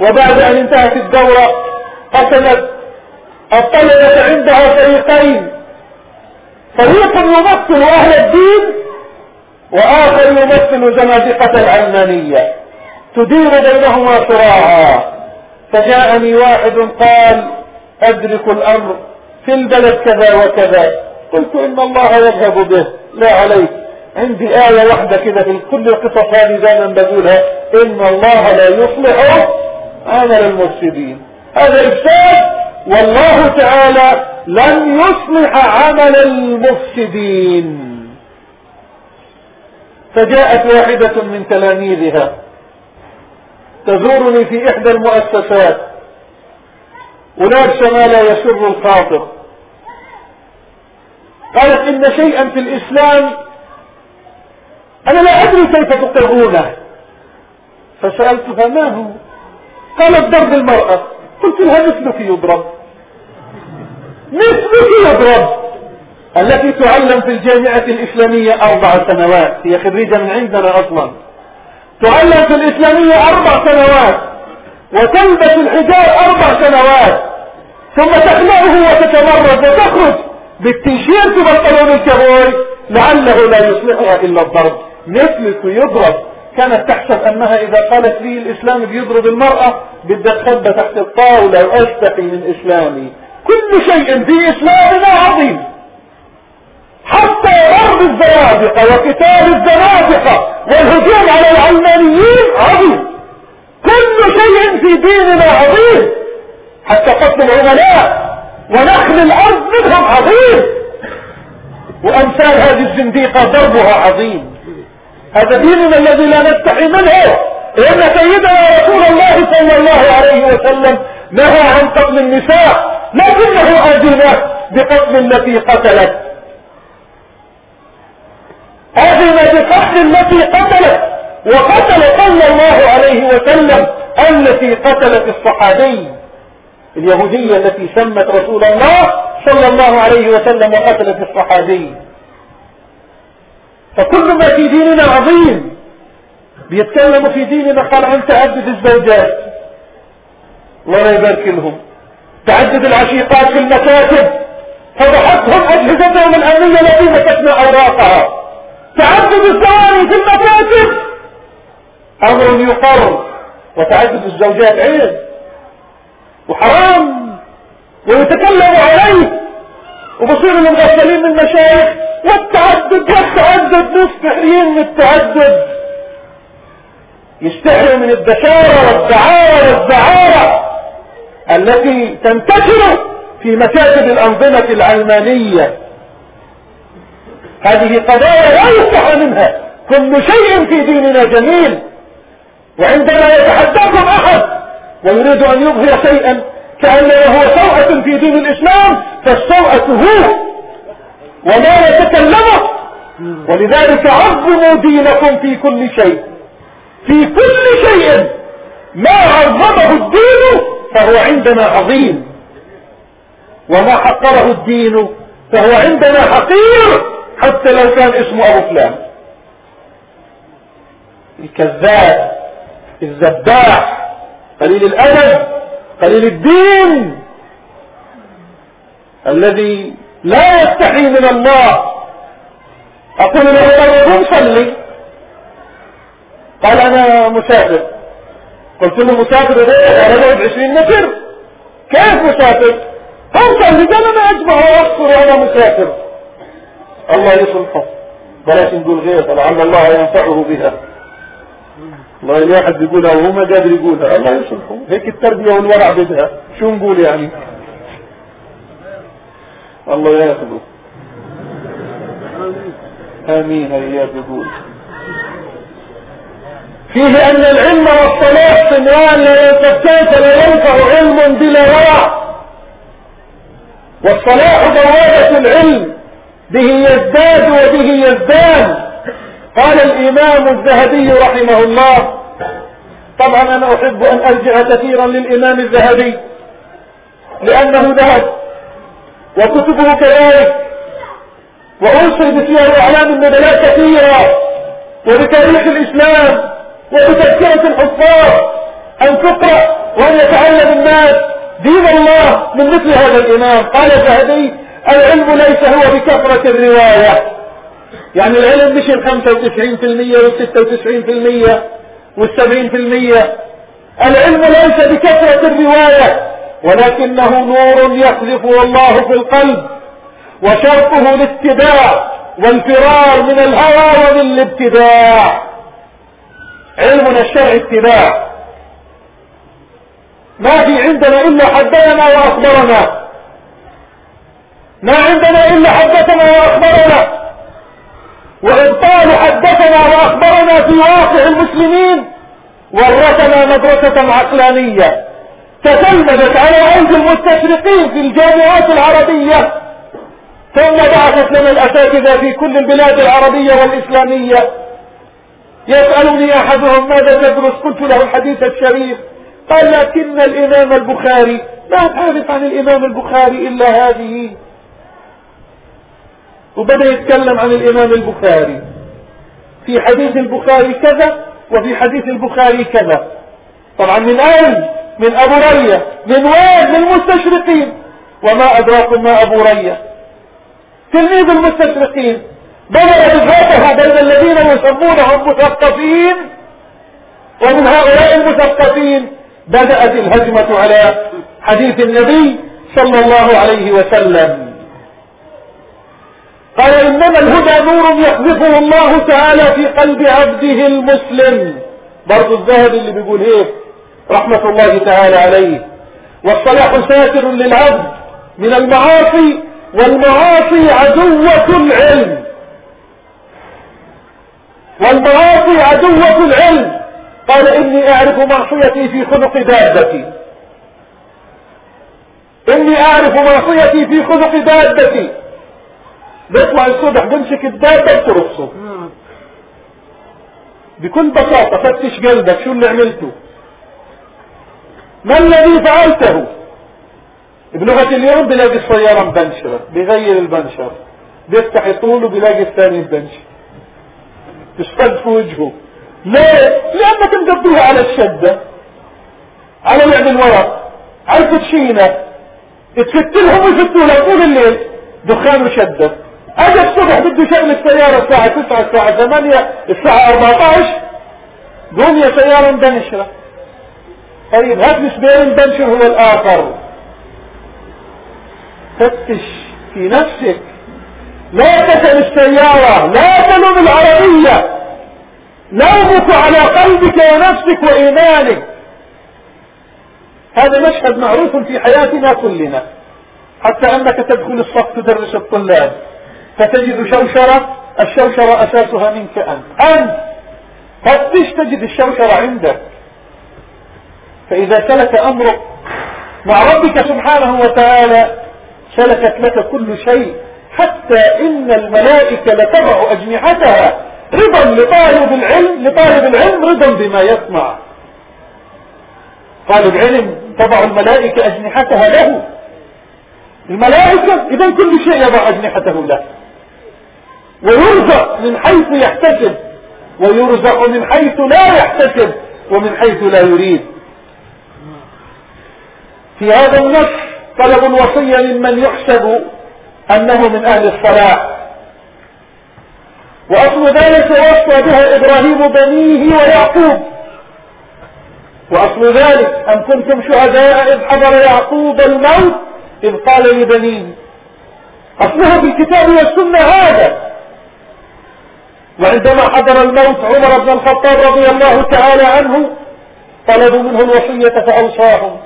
A: وبعد أن انتهت الدورة قسمت الطلبة عندها فريقين فريق يمثل أهل الدين وآخر يمثل زنادقة العلمانية. تدير بينهما صراعا. فجاءني واحد قال أدرك الأمر في البلد كذا وكذا. قلت إن الله يذهب به. لا عليك. عندي آية واحدة كده في كل القصص هذه دائما بقولها. إن الله لا يصلح عمل المفسدين. هذا إفساد. والله تعالى لن يصلح عمل المفسدين. فجاءت واحدة من تلاميذها. تزورني في إحدى المؤسسات. ولابسة ما لا يسر الخاطر. قالت إن شيئا في الإسلام أنا لا أدري كيف تقرونه. فسألتها ما هو؟ قالت ضرب المرأة. قلت لها مثلك يضرب. مثلك يضرب. التي تعلم في الجامعة الإسلامية أربع سنوات. هي خريجة من عندنا أصلا. تعلم في الإسلامية أربع سنوات. وتلبس الحجاب أربع سنوات. ثم تخلعه وتتمرد وتخرج. بالتيشيرت والبنطلون الكبوي لعله لا يصلحها إلا الضرب. مثلك يضرب. كانت تحسب أنها إذا قالت لي الإسلام بيضرب المرأة بدها تخبى تحت الطاولة وأستحي من إسلامي. كل شيء في إسلامنا عظيم. حتى ضرب الزنادقة وقتال الزنادقة والهجوم على العلمانيين عظيم. كل شيء في ديننا عظيم. حتى قتل العملاء. ونخل الأرض منهم عظيم. وأمثال هذه الزنديقة ضربها عظيم. هذا ديننا الذي لا نستحي منه. لأن سيدنا رسول الله صلى الله عليه وسلم نهى عن قتل النساء لكنه أذن بقتل التي قتلت. أذن بقتل التي قتلت. وقتل صلى الله عليه وسلم التي قتلت الصحابي. اليهودية التي سمت رسول الله صلى الله عليه وسلم وقتلت الصحابي. فكل ما في ديننا عظيم بيتكلموا في ديننا قال عن تعدد الزوجات. الله يبارك لهم تعدد العشيقات في المكاتب. فضحتهم أجهزتهم الأمنية التي مكتنا أوراقها. تعدد الزواني في المكاتب. أمر يقر. وتعدد الزوجات عيب وحرام ويتكلم عليه وبصير المغسلين من مشايخ والتعدد والتعدد مستحيين من التعدد. يستحيوا من الدشارة والدعارة والدعارة التي تنتشر في مكاتب الأنظمة العلمانية. هذه قضايا لا يفتح منها كل شيء في ديننا جميل وعندما يتحدثكم أحد ويريد أن يظهر شيئا كأنه هو سوءة في دين الإسلام فالسوءة هو وما يتكلمه. ولذلك عظموا دينكم في كل شيء. في كل شيء ما عظمه الدين فهو عندنا عظيم. وما حقره الدين فهو عندنا حقير حتى لو كان اسمه أبو فلان. الكذاب الذباح قليل الأدب قليل الدين. الذي لا يستحي من الله. أقول له قوم صلي. قال أنا مسافر. قلت له مسافر؟ أنا بعد 20 متر. كيف مسافر؟ قوم صلي. قال أنا أجمع واقصر وأنا مسافر. الله يصلحه بلاش نقول غير فلعل الله ينفعه بها. الله اللي واحد بيقولها وهو ما قادر يقولها. الله يصلحه. هيك التربية والورع بدها. شو نقول يعني؟ الله ياخذه آمين. هيا بيقول فيه ان العلم والصلاح صنوان لا ينفكان لا ينفع علم بلا ورع. والصلاح بوابة العلم. به يزداد وبه يزدان قال الإمام الذهبي رحمه الله. طبعا أنا أحب أن أرجع كثيرا للإمام الذهبي لأنه ذهب وكتبه كذلك وانشر بسير أعلام النبلاء كثيرا وبتاريخ الإسلام وبتذكرة الحفاظ أن تقرأ وأن يتعلم الناس. دين الله من مثل هذا الإمام. قال الذهبي العلم ليس هو بكثرة الرواية. يعني العلم مش وتسعين في المية والسبعين في المية العلم ليس بكثرة الرواية ولكنه نور يقذفه الله في القلب وشرطه الاتباع والفرار من الهوى ومن الابتداع. علمنا الشرع اتباع. ما في عندنا إلا حدثنا وأخبرنا. ما عندنا إلا حدثنا وأخبرنا. وابطال حدثنا وأخبرنا في واقع المسلمين ورثنا مدرسة عقلانية تتلمذت على ايدي المستشرقين في الجامعات العربية ثم بعثت لنا الأساتذة في كل البلاد العربية والإسلامية. يسألني أحدهم ماذا تدرس؟ قلت له الحديث الشريف. قال لكن الإمام البخاري لا تعرف عن الإمام البخاري إلا هذه. وبدأ يتكلم عن الإمام البخاري. في حديث البخاري كذا وفي حديث البخاري كذا. طبعا من أين؟ من أبو رية. من وين؟ من المستشرقين. وما ادراكم ما أبو رية. تلميذ المستشرقين. بدأ بذاته بين الذين يسمونهم مثقفين ومن هؤلاء المثقفين بدأت الهجمة على حديث النبي صلى الله عليه وسلم. قال إنما الهدى نور يقذفه الله تعالى في قلب عبده المسلم. برضو الذهب اللي بيقول إيه؟ رحمة الله تعالى عليه. والصلاح ساتر للعبد من المعاصي والمعاصي عدوة العلم. والمعاصي عدوة العلم. قال إني أعرف معصيتي في خلق دابتي. إني أعرف معصيتي في خلق دابتي. بيطلع الصبح بمسك الدابة بترصه بكل بساطة فتش قلبك شو اللي عملته. ما الذي فعلته؟ بلغة اليوم بلاقي السيارة مبنشرة بيغير البنشر بيفتح طوله بيلاقي الثاني مبنشر. تشفد في وجهه ليه؟ لأنك مقضيها على الشدة. على لعب الورق. على الكوتشينة تفتلهم ويفتوا لك طول الليل. دخان وشدة. اجى الصبح بده يشغل السيارة الساعة 9 الساعة 8 الساعة 14 قوم يا سيارة مبنشرة طيب هات مسبير مبنشر هو الآخر. فتش في نفسك. لا تسأل السيارة لا تلوم العربية. لومك على قلبك ونفسك وإيمانك. هذا مشهد معروف في حياتنا كلنا. حتى أنك تدخل الصف تدرس الطلاب. فتجد شوشرة الشوشرة أساسها منك أنت. أنت! فتش تجد الشوشرة عندك؟ فإذا سلك أمرك مع ربك سبحانه وتعالى سلكت لك كل شيء حتى إن الملائكة لتضع أجنحتها رضا لطالب العلم لطالب العلم رضا بما يسمع. طالب علم تضع الملائكة أجنحتها له. الملائكة إذا كل شيء يضع أجنحته له. ويرزق من حيث يحتسب ويرزق من حيث لا يحتسب ومن حيث لا يريد. في هذا النص طلب وصية ممن يحسب أنه من أهل الصلاح وأصل ذلك وصى بها إبراهيم بنيه ويعقوب. وأصل ذلك أم كنتم شهداء إذ حضر يعقوب الموت إذ قال لبنيه. أصلها بالكتاب والسنة هذا. وعندما حضر الموت عمر بن الخطاب رضي الله تعالى عنه طلبوا منه الوصية فأوصاهم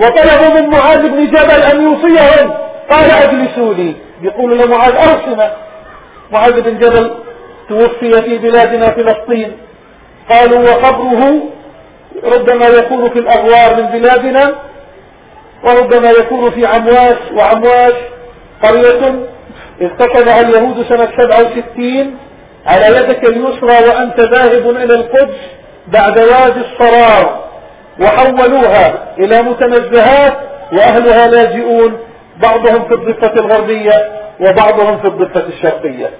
A: وطلبوا من معاذ بن جبل أن يوصيهم. قال أجلسوني. يقول لمعاذ أرسنا معاذ بن جبل توفي في بلادنا فلسطين. قالوا وقبره ربما يكون في الأغوار من بلادنا وربما يكون في عمواس وعمواس قرية اغتسلها اليهود سنة 67 على يدك اليسرى وأنت ذاهب إلى القدس بعد وادي الصرار وحولوها إلى متنزهات وأهلها لاجئون بعضهم في الضفة الغربية وبعضهم في الضفة الشرقية.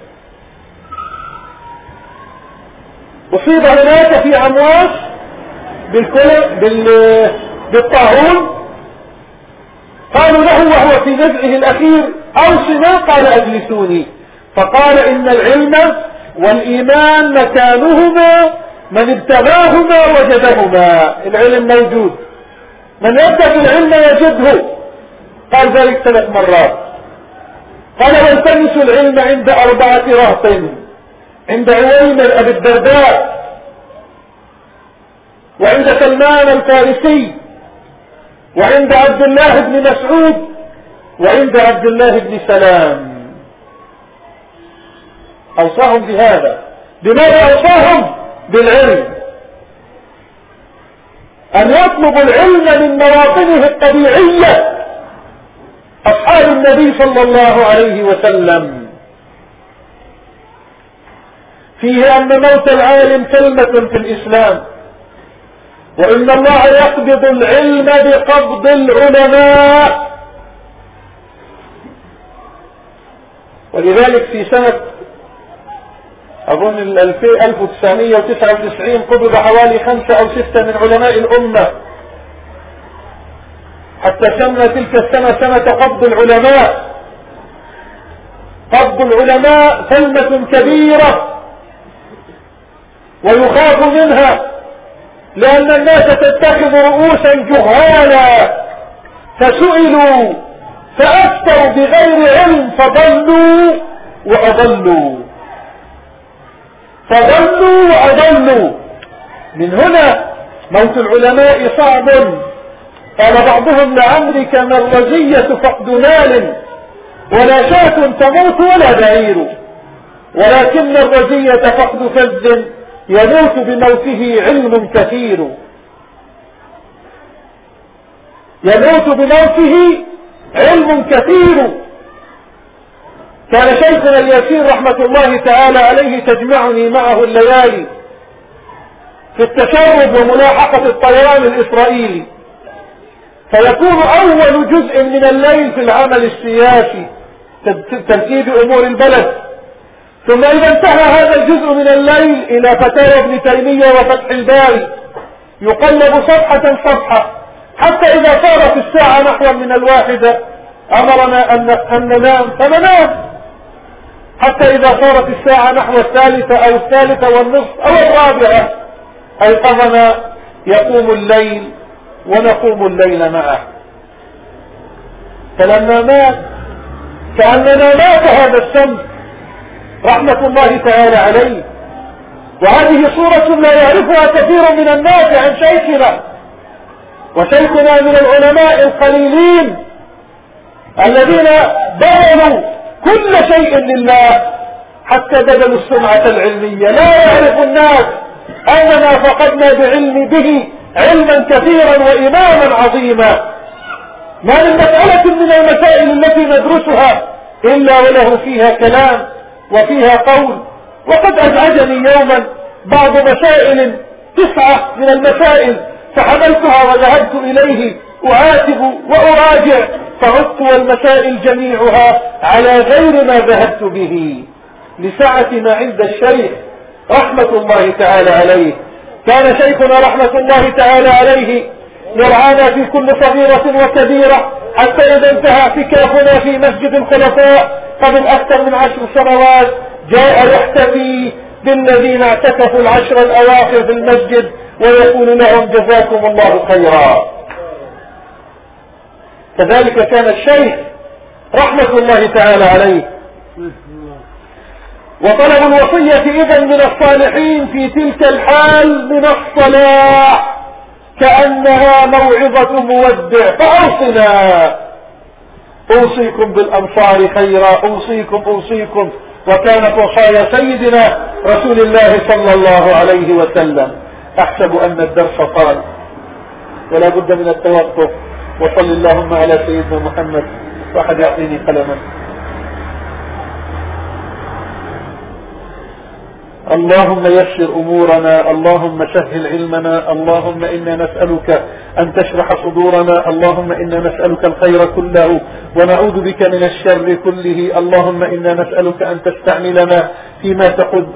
A: أصيب هناك في عمواس بال... بالطاعون. قالوا له وهو في نزعه الأخير أوصنا قال أجلسوني. فقال إن العلم والإيمان مكانهما من ابتغاهما وجدهما. العلم موجود. من يبتغي العلم يجده. قال ذلك ثلاث مرات. قال والتمسوا العلم عند أربعة رهط عند عويمر أبي الدرداء وعند سلمان الفارسي وعند عبد الله بن مسعود وعند عبد الله بن سلام. أوصاهم بهذا. بماذا أوصاهم؟ بالعلم. أن يطلبوا العلم من مواطنه الطبيعية. أصحاب النبي صلى الله عليه وسلم. فيه أن موت العالم كلمة في الإسلام. وإن الله يقبض العلم بقبض العلماء. ولذلك في سنة أظن 1999 قبض حوالي خمسة أو ستة من علماء الأمة. حتى سمى تلك السنة سنة قبض العلماء. قبض العلماء كلمة كبيرة. ويخاف منها لأن الناس تتخذ رؤوسا جهالا. فسئلوا فأفتوا بغير علم فضلوا وأضلوا. فضلوا وأضلوا. من هنا موت العلماء صعب. قال بعضهم لعمرك ما الرزية فقد مال ولا شاة تموت ولا بعير. ولكن الرزية فقد فز يموت بموته علم كثير. يموت بموته علم كثير. كان شيخنا الياسين رحمة الله تعالى عليه تجمعني معه الليالي في التشرد وملاحقة الطيران الإسرائيلي. فيكون أول جزء من الليل في العمل السياسي ترتيب أمور البلد. ثم إذا انتهى هذا الجزء من الليل إلى فتاوى ابن تيمية وفتح الباري. يقلب صفحة صفحة. حتى إذا صارت الساعة نحو من الواحدة أمرنا أن ننام. فننام. حتى إذا صارت الساعة نحو الثالثة أو الثالثة والنصف أو الرابعة أيقظنا يقوم الليل ونقوم الليل معه. فلما مات كأننا مات هذا الشمس رحمة الله تعالى عليه. وهذه صورة لا يعرفها كثير من الناس عن شيخنا. وشيخنا من العلماء القليلين الذين بذلوا كل شيء لله حتى بذلوا السمعة العلمية. لا يعرف الناس أننا فقدنا بعلم به علما كثيرا وإماما عظيما. ما من مسألة من المسائل التي ندرسها إلا وله فيها كلام وفيها قول. وقد أزعجني يوما بعض مسائل تسعة من المسائل فحملتها وذهبت إليه أعاتب وأراجع. فعدت والمسائل جميعها على غير ما ذهبت به لسعة ما عند الشيخ رحمة الله تعالى عليه. كان شيخنا رحمة الله تعالى عليه يرعانا في كل صغيرة وكبيرة حتى إذا انتهى اعتكافنا في مسجد الخلفاء قبل أكثر من عشر سنوات جاء يحتفي بالذين اعتكفوا العشر الأواخر في المسجد ويقول لهم جزاكم الله خيرا. كذلك كان الشيخ رحمة الله تعالى عليه. وطلب الوصية إذا من الصالحين في تلك الحال من الصلاح كأنها موعظة مودع. فأوصنا. أوصيكم بالأنصار خيرا أوصيكم أوصيكم. وكانت وصايا سيدنا رسول الله صلى الله عليه وسلم. أحسب أن الدرس طال. ولا بد من التوقف. وصل اللهم على سيدنا محمد وأحد يعطيني قلما اللهم يسر أمورنا اللهم سهل علمنا اللهم إنا نسألك أن تشرح صدورنا اللهم إنا نسألك الخير كله ونعوذ بك من الشر كله اللهم إنا نسألك أن تستعملنا فيما,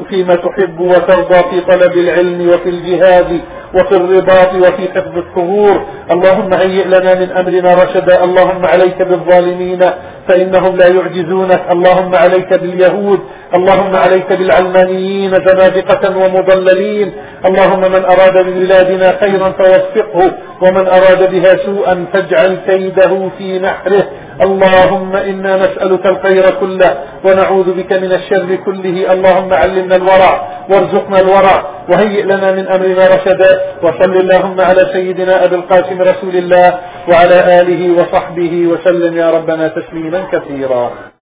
A: فيما تحب وترضى في طلب العلم وفي الجهاد وفي الرباط وفي حفظ الثغور. اللهم هيئ لنا من أمرنا رشدا. اللهم عليك بالظالمين فإنهم لا يعجزونك. اللهم عليك باليهود. اللهم عليك بالعلمانيين زنادقة ومضللين. اللهم من أراد ببلادنا خيرا فوفقه. ومن أراد بها سوءا فاجعل كيده في نحره. اللهم إنا نسألك الخير كله ونعوذ بك من الشر كله. اللهم علمنا الورع وارزقنا الورع وهيئ لنا من أمرنا رشدا وصل اللهم على سيدنا أبي القاسم رسول الله وعلى آله وصحبه وسلم يا ربنا تسليما كثيرا.